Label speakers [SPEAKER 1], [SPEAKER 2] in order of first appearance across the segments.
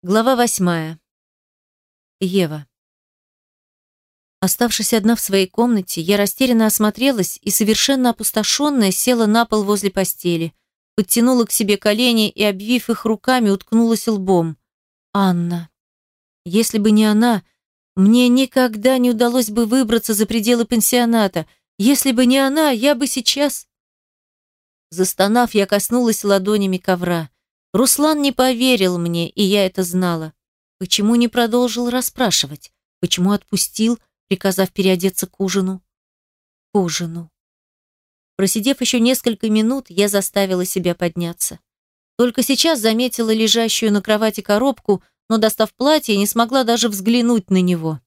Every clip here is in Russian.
[SPEAKER 1] Глава восьмая. Ева. Оставшись одна в своей комнате, я растерянно осмотрелась и, совершенно опустошенная, села на пол возле постели, подтянула к себе колени и, обвив их руками, уткнулась лбом. Анна. Если бы не она, мне никогда не удалось бы выбраться за пределы пансионата. Если бы не она, я бы сейчас... Застонав, я коснулась ладонями ковра. Руслан не поверил мне, и я это знала. Почему не продолжил расспрашивать? Почему отпустил, приказав переодеться к ужину? К ужину. Просидев еще несколько минут, я заставила себя подняться. Только сейчас заметила лежащую на кровати коробку, но, достав платье, не смогла даже взглянуть на него.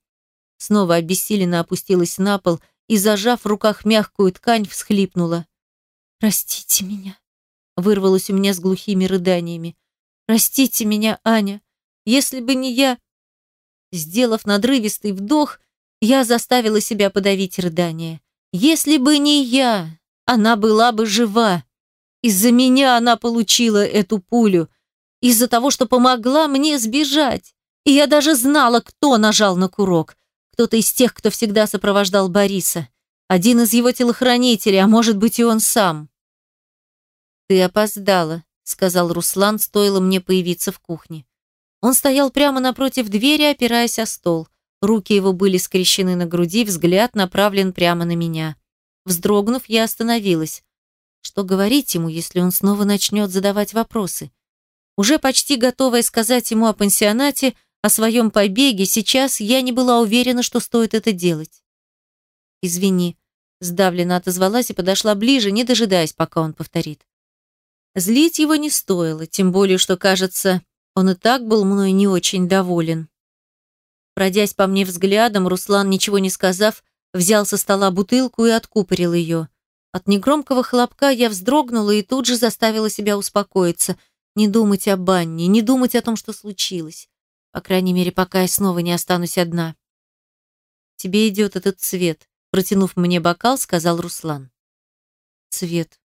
[SPEAKER 1] Снова обессиленно опустилась на пол и, зажав в руках мягкую ткань, всхлипнула. «Простите меня», вырвалось у меня с глухими рыданиями. «Простите меня, Аня, если бы не я...» Сделав надрывистый вдох, я заставила себя подавить рыдание. «Если бы не я, она была бы жива. Из-за меня она получила эту пулю. Из-за того, что помогла мне сбежать. И я даже знала, кто нажал на курок. Кто-то из тех, кто всегда сопровождал Бориса. Один из его телохранителей, а может быть и он сам. «Ты опоздала», — сказал Руслан, стоило мне появиться в кухне. Он стоял прямо напротив двери, опираясь о стол. Руки его были скрещены на груди, взгляд направлен прямо на меня. Вздрогнув, я остановилась. Что говорить ему, если он снова начнет задавать вопросы? Уже почти готовая сказать ему о пансионате, о своем побеге, сейчас я не была уверена, что стоит это делать. «Извини», — сдавленно отозвалась и подошла ближе, не дожидаясь, пока он повторит. Злить его не стоило, тем более, что, кажется, он и так был мной не очень доволен. Пройдясь по мне взглядом, Руслан, ничего не сказав, взял со стола бутылку и откупорил ее. От негромкого хлопка я вздрогнула и тут же заставила себя успокоиться, не думать о банне, не думать о том, что случилось. По крайней мере, пока я снова не останусь одна. «Тебе идет этот цвет», — протянув мне бокал, сказал Руслан. «Цвет.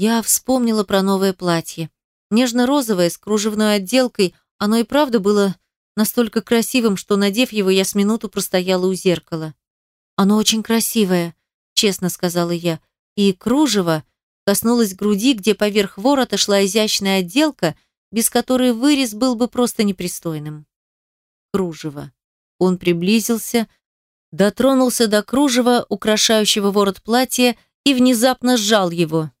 [SPEAKER 1] Я вспомнила про новое платье. Нежно-розовое, с кружевной отделкой, оно и правда было настолько красивым, что, надев его, я с минуту простояла у зеркала. «Оно очень красивое», — честно сказала я, и кружево коснулось груди, где поверх ворота шла изящная отделка, без которой вырез был бы просто непристойным. Кружево. Он приблизился, дотронулся до кружева, украшающего ворот платья, и внезапно сжал его.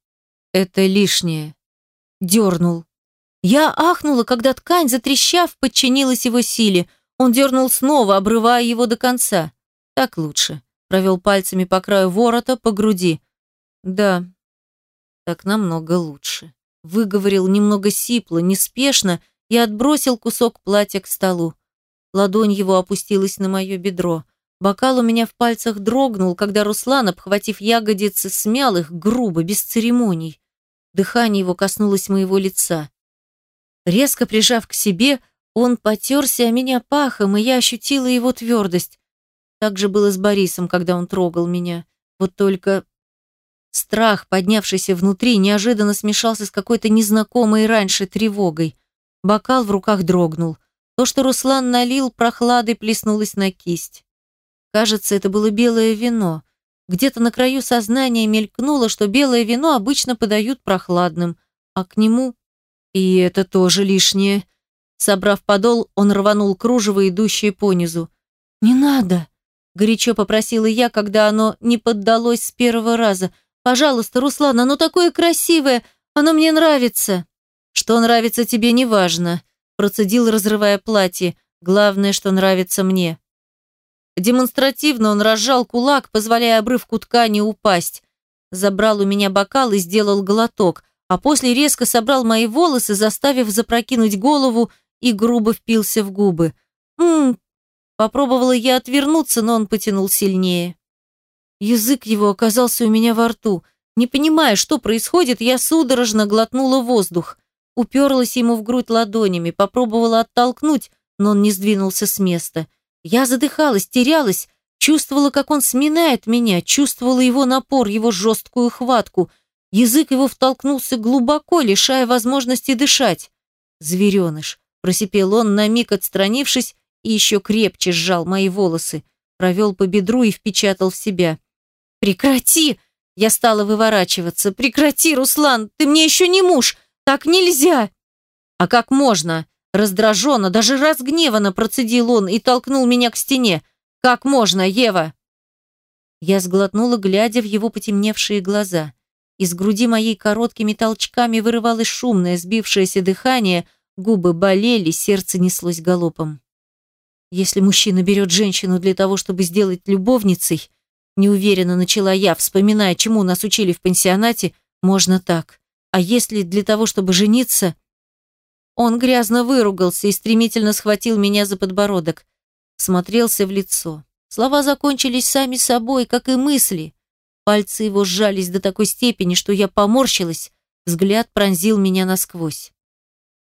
[SPEAKER 1] Это лишнее. Дернул. Я ахнула, когда ткань, затрещав, подчинилась его силе. Он дернул снова, обрывая его до конца. Так лучше. Провел пальцами по краю ворота, по груди. Да, так намного лучше. Выговорил немного сипло, неспешно и отбросил кусок платья к столу. Ладонь его опустилась на мое бедро. Бокал у меня в пальцах дрогнул, когда Руслан, обхватив ягодицы, смял их грубо, без церемоний. Дыхание его коснулось моего лица. Резко прижав к себе, он потерся о меня пахом, и я ощутила его твердость. Так же было с Борисом, когда он трогал меня. Вот только страх, поднявшийся внутри, неожиданно смешался с какой-то незнакомой раньше тревогой. Бокал в руках дрогнул. То, что Руслан налил, прохладой плеснулось на кисть. Кажется, это было белое вино. Где-то на краю сознания мелькнуло, что белое вино обычно подают прохладным, а к нему... И это тоже лишнее. Собрав подол, он рванул кружево, идущее понизу. «Не надо!» – горячо попросила я, когда оно не поддалось с первого раза. «Пожалуйста, Руслан, оно такое красивое! Оно мне нравится!» «Что нравится тебе, неважно», – процедил, разрывая платье. «Главное, что нравится мне». Демонстративно он разжал кулак, позволяя обрывку ткани упасть. Забрал у меня бокал и сделал глоток, а после резко собрал мои волосы, заставив запрокинуть голову и грубо впился в губы. «Ммм...» Попробовала я отвернуться, но он потянул сильнее. Язык его оказался у меня во рту. Не понимая, что происходит, я судорожно глотнула воздух. Уперлась ему в грудь ладонями, попробовала оттолкнуть, но он не сдвинулся с места. Я задыхалась, терялась, чувствовала, как он сминает меня, чувствовала его напор, его жесткую хватку. Язык его втолкнулся глубоко, лишая возможности дышать. Звереныш. просипел он, на миг отстранившись и еще крепче сжал мои волосы, провел по бедру и впечатал в себя. «Прекрати!» Я стала выворачиваться. «Прекрати, Руслан! Ты мне еще не муж! Так нельзя!» «А как можно?» Раздраженно, даже разгневанно процедил он и толкнул меня к стене. «Как можно, Ева?» Я сглотнула, глядя в его потемневшие глаза. Из груди моей короткими толчками вырывалось шумное, сбившееся дыхание, губы болели, сердце неслось галопом. Если мужчина берет женщину для того, чтобы сделать любовницей, неуверенно начала я, вспоминая, чему нас учили в пансионате, можно так. А если для того, чтобы жениться... Он грязно выругался и стремительно схватил меня за подбородок. Смотрелся в лицо. Слова закончились сами собой, как и мысли. Пальцы его сжались до такой степени, что я поморщилась, взгляд пронзил меня насквозь.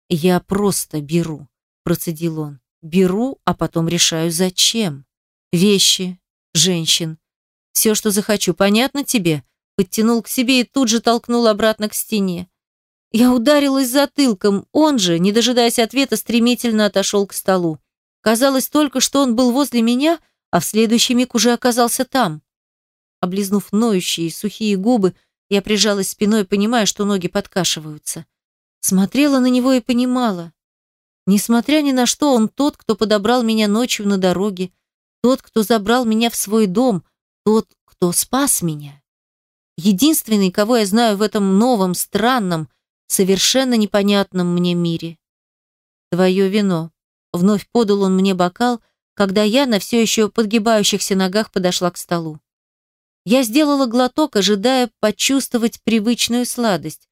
[SPEAKER 1] «Я просто беру», – процедил он. «Беру, а потом решаю, зачем. Вещи, женщин. Все, что захочу, понятно тебе?» Подтянул к себе и тут же толкнул обратно к стене. Я ударилась затылком, он же, не дожидаясь ответа, стремительно отошел к столу. Казалось только, что он был возле меня, а в следующий миг уже оказался там. Облизнув ноющие, сухие губы, я прижалась спиной, понимая, что ноги подкашиваются. Смотрела на него и понимала. Несмотря ни на что, он тот, кто подобрал меня ночью на дороге, тот, кто забрал меня в свой дом, тот, кто спас меня. Единственный, кого я знаю в этом новом, странном, совершенно непонятном мне мире. Твое вино. Вновь подал он мне бокал, когда я на все еще подгибающихся ногах подошла к столу. Я сделала глоток, ожидая почувствовать привычную сладость.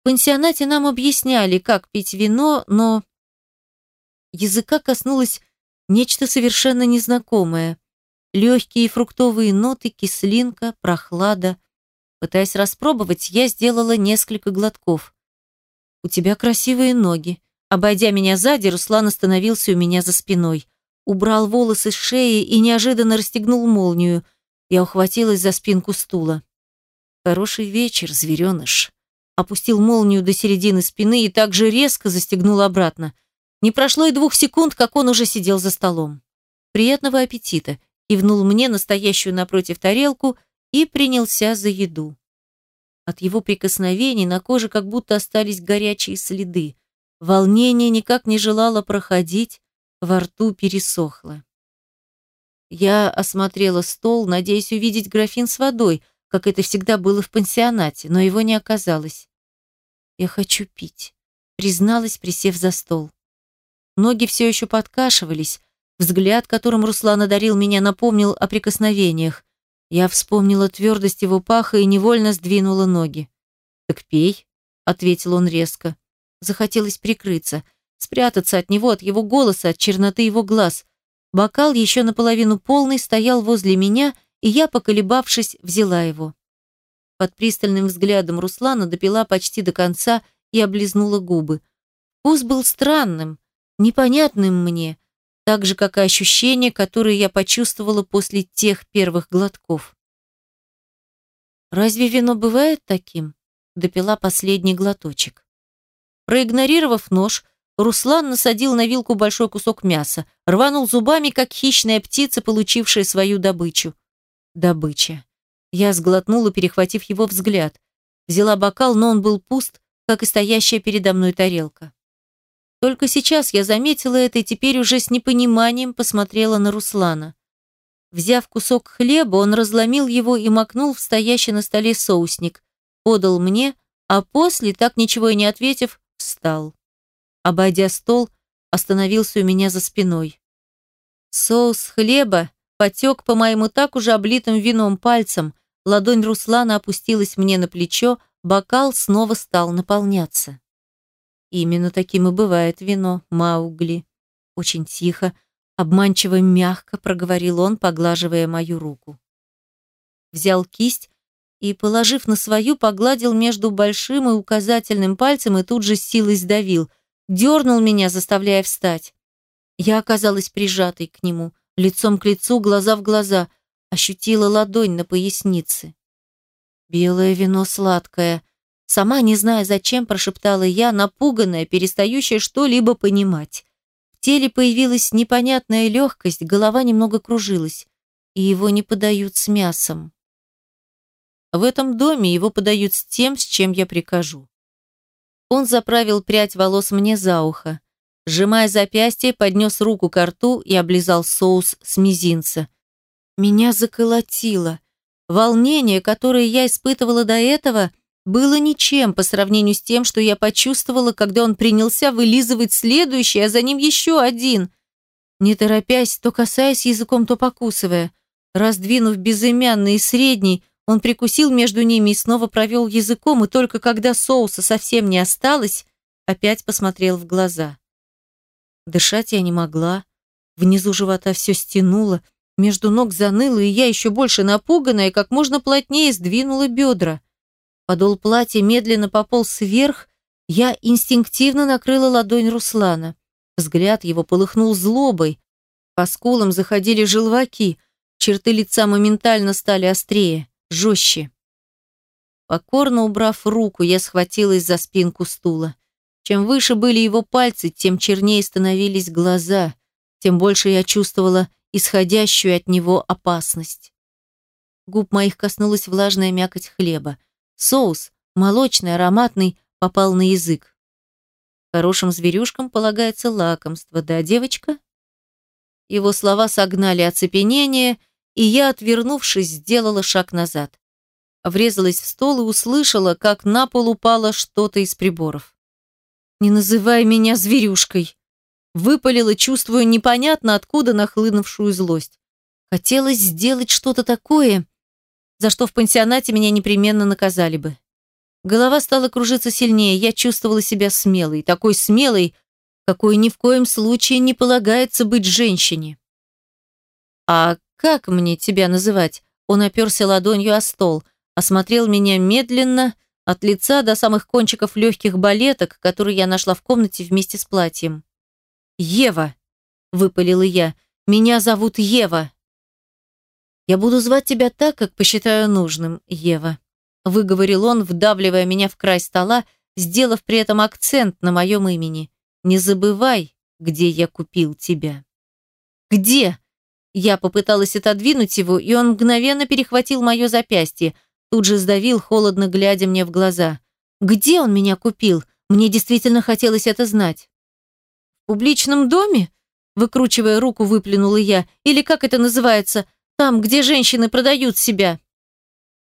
[SPEAKER 1] В пансионате нам объясняли, как пить вино, но... Языка коснулось нечто совершенно незнакомое. Легкие фруктовые ноты, кислинка, прохлада. Пытаясь распробовать, я сделала несколько глотков. «У тебя красивые ноги». Обойдя меня сзади, Руслан остановился у меня за спиной. Убрал волосы с шеи и неожиданно расстегнул молнию – я ухватилась за спинку стула. «Хороший вечер, звереныш». Опустил молнию до середины спины и так же резко застегнул обратно. Не прошло и двух секунд, как он уже сидел за столом. «Приятного аппетита!» кивнул мне настоящую напротив тарелку и принялся за еду. От его прикосновений на коже как будто остались горячие следы. Волнение никак не желало проходить, во рту пересохло. Я осмотрела стол, надеясь увидеть графин с водой, как это всегда было в пансионате, но его не оказалось. «Я хочу пить», — призналась, присев за стол. Ноги все еще подкашивались, взгляд, которым Руслан одарил меня, напомнил о прикосновениях. Я вспомнила твердость его паха и невольно сдвинула ноги. «Так пей», — ответил он резко. Захотелось прикрыться, спрятаться от него, от его голоса, от черноты его глаз, Бокал, еще наполовину полный, стоял возле меня, и я, поколебавшись, взяла его. Под пристальным взглядом Руслана допила почти до конца и облизнула губы. Вкус был странным, непонятным мне, так же, как и ощущения, которые я почувствовала после тех первых глотков. «Разве вино бывает таким?» Допила последний глоточек. Проигнорировав нож, Руслан насадил на вилку большой кусок мяса, рванул зубами, как хищная птица, получившая свою добычу. Добыча. Я сглотнула, перехватив его взгляд. Взяла бокал, но он был пуст, как и стоящая передо мной тарелка. Только сейчас я заметила это и теперь уже с непониманием посмотрела на Руслана. Взяв кусок хлеба, он разломил его и макнул в стоящий на столе соусник, подал мне, а после, так ничего и не ответив, встал обойдя стол, остановился у меня за спиной. Соус хлеба потек по моему так уже облитым вином пальцам, ладонь Руслана опустилась мне на плечо, бокал снова стал наполняться. Именно таким и бывает вино, Маугли. Очень тихо, обманчиво мягко проговорил он, поглаживая мою руку. Взял кисть и, положив на свою, погладил между большим и указательным пальцем и тут же силой сдавил дернул меня, заставляя встать. Я оказалась прижатой к нему, лицом к лицу, глаза в глаза, ощутила ладонь на пояснице. «Белое вино сладкое», сама не зная зачем, прошептала я, напуганная, перестающая что-либо понимать. В теле появилась непонятная легкость, голова немного кружилась. И его не подают с мясом. В этом доме его подают с тем, с чем я прикажу. Он заправил прядь волос мне за ухо. Сжимая запястье, поднес руку к рту и облизал соус с мизинца. Меня заколотило. Волнение, которое я испытывала до этого, было ничем по сравнению с тем, что я почувствовала, когда он принялся вылизывать следующий, а за ним еще один. Не торопясь, то касаясь языком, то покусывая. Раздвинув безымянный и средний, он прикусил между ними и снова провел языком, и только когда соуса совсем не осталось, опять посмотрел в глаза. Дышать я не могла. Внизу живота все стянуло, между ног заныло, и я еще больше напуганная, как можно плотнее сдвинула бедра. Подол платья медленно пополз вверх, я инстинктивно накрыла ладонь Руслана. Взгляд его полыхнул злобой. По скулам заходили желваки, черты лица моментально стали острее жестче. Покорно убрав руку, я схватилась за спинку стула. Чем выше были его пальцы, тем чернее становились глаза, тем больше я чувствовала исходящую от него опасность. Губ моих коснулась влажная мякоть хлеба. Соус, молочный, ароматный, попал на язык. Хорошим зверюшкам полагается лакомство, да, девочка? Его слова согнали оцепенение, и я, отвернувшись, сделала шаг назад. Врезалась в стол и услышала, как на пол упало что-то из приборов. «Не называй меня зверюшкой!» Выпалила, чувствуя непонятно откуда нахлынувшую злость. Хотелось сделать что-то такое, за что в пансионате меня непременно наказали бы. Голова стала кружиться сильнее, я чувствовала себя смелой, такой смелой, какой ни в коем случае не полагается быть женщине. «А «Как мне тебя называть?» Он оперся ладонью о стол, осмотрел меня медленно, от лица до самых кончиков легких балеток, которые я нашла в комнате вместе с платьем. «Ева!» – выпалила я. «Меня зовут Ева!» «Я буду звать тебя так, как посчитаю нужным, Ева», – выговорил он, вдавливая меня в край стола, сделав при этом акцент на моем имени. «Не забывай, где я купил тебя». «Где?» Я попыталась отодвинуть его, и он мгновенно перехватил мое запястье, тут же сдавил, холодно глядя мне в глаза. «Где он меня купил? Мне действительно хотелось это знать». «В публичном доме?» Выкручивая руку, выплюнула я. «Или как это называется? Там, где женщины продают себя?»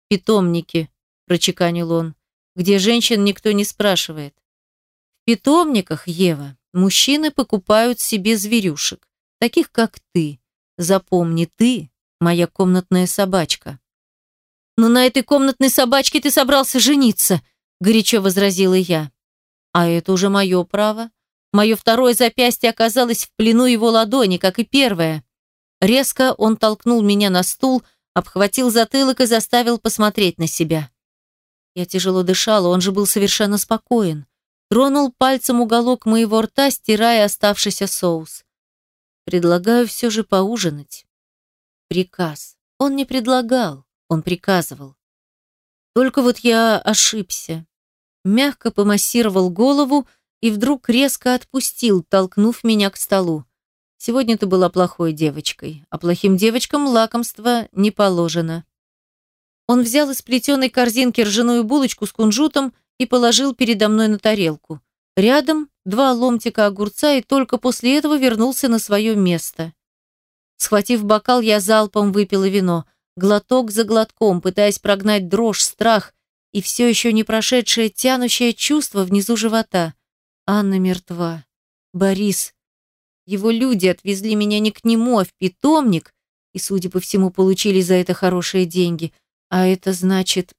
[SPEAKER 1] «Питомники», – прочеканил он, – «где женщин никто не спрашивает». «В питомниках, Ева, мужчины покупают себе зверюшек, таких как ты, Запомни, ты моя комнатная собачка. Но на этой комнатной собачке ты собрался жениться, горячо возразила я. А это уже мое право. Мое второе запястье оказалось в плену его ладони, как и первое. Резко он толкнул меня на стул, обхватил затылок и заставил посмотреть на себя. Я тяжело дышала, он же был совершенно спокоен. Тронул пальцем уголок моего рта, стирая оставшийся соус. Предлагаю все же поужинать. Приказ. Он не предлагал, он приказывал. Только вот я ошибся. Мягко помассировал голову и вдруг резко отпустил, толкнув меня к столу. Сегодня ты была плохой девочкой, а плохим девочкам лакомство не положено. Он взял из плетеной корзинки ржаную булочку с кунжутом и положил передо мной на тарелку. Рядом два ломтика огурца и только после этого вернулся на свое место. Схватив бокал, я залпом выпила вино, глоток за глотком, пытаясь прогнать дрожь, страх и все еще не прошедшее тянущее чувство внизу живота. Анна мертва. Борис. Его люди отвезли меня не к нему, а в питомник, и, судя по всему, получили за это хорошие деньги. А это значит...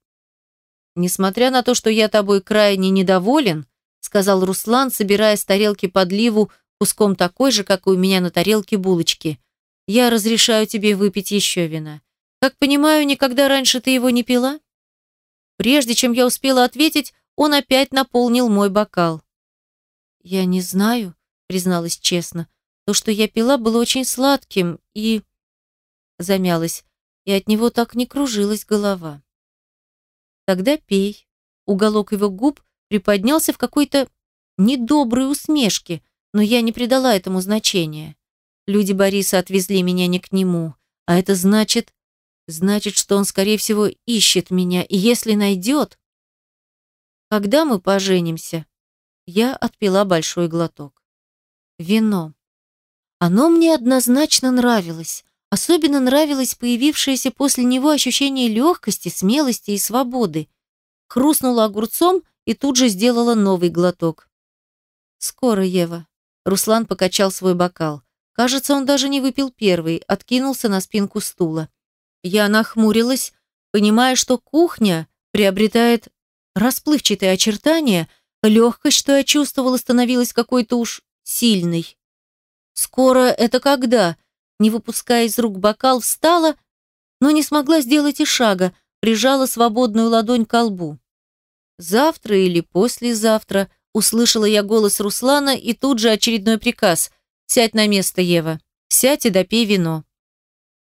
[SPEAKER 1] Несмотря на то, что я тобой крайне недоволен, сказал Руслан, собирая с тарелки подливу куском такой же, как и у меня на тарелке булочки. «Я разрешаю тебе выпить еще вина. Как понимаю, никогда раньше ты его не пила?» Прежде чем я успела ответить, он опять наполнил мой бокал. «Я не знаю», — призналась честно. «То, что я пила, было очень сладким и...» Замялась, и от него так не кружилась голова. «Тогда пей». Уголок его губ приподнялся в какой-то недоброй усмешке, но я не придала этому значения. Люди Бориса отвезли меня не к нему, а это значит... Значит, что он, скорее всего, ищет меня, и если найдет... Когда мы поженимся? Я отпила большой глоток. Вино. Оно мне однозначно нравилось. Особенно нравилось появившееся после него ощущение легкости, смелости и свободы. Хрустнула огурцом и тут же сделала новый глоток. «Скоро, Ева». Руслан покачал свой бокал. Кажется, он даже не выпил первый, откинулся на спинку стула. Я нахмурилась, понимая, что кухня приобретает расплывчатые очертания, легкость, что я чувствовала, становилась какой-то уж сильной. «Скоро это когда?» Не выпуская из рук бокал, встала, но не смогла сделать и шага, прижала свободную ладонь к лбу. «Завтра или послезавтра», услышала я голос Руслана и тут же очередной приказ «Сядь на место, Ева, сядь и допей вино».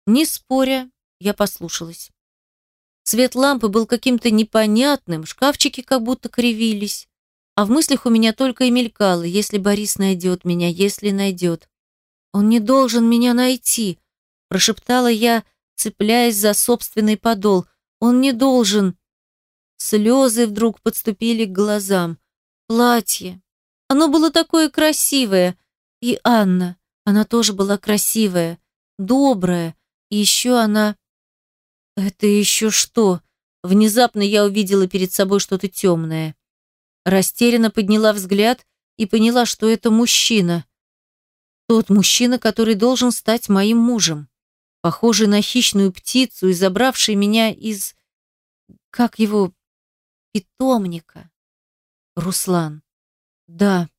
[SPEAKER 1] Не споря, я послушалась. Свет лампы был каким-то непонятным, шкафчики как будто кривились. А в мыслях у меня только и мелькало, если Борис найдет меня, если найдет. «Он не должен меня найти», – прошептала я, цепляясь за собственный подол. «Он не должен». Слезы вдруг подступили к глазам. Платье. Оно было такое красивое. И Анна. Она тоже была красивая, добрая. И еще она... Это еще что? Внезапно я увидела перед собой что-то темное. Растерянно подняла взгляд и поняла, что это мужчина. Тот мужчина, который должен стать моим мужем. Похожий на хищную птицу и забравший меня из... Как его... питомника. Руслан. Да.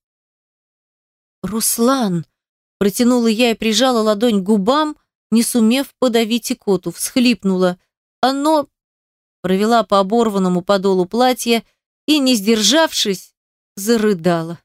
[SPEAKER 1] Руслан. Протянула я и прижала ладонь к губам, не сумев подавить икоту, всхлипнула. Оно... Провела по оборванному подолу платья и, не сдержавшись, зарыдала.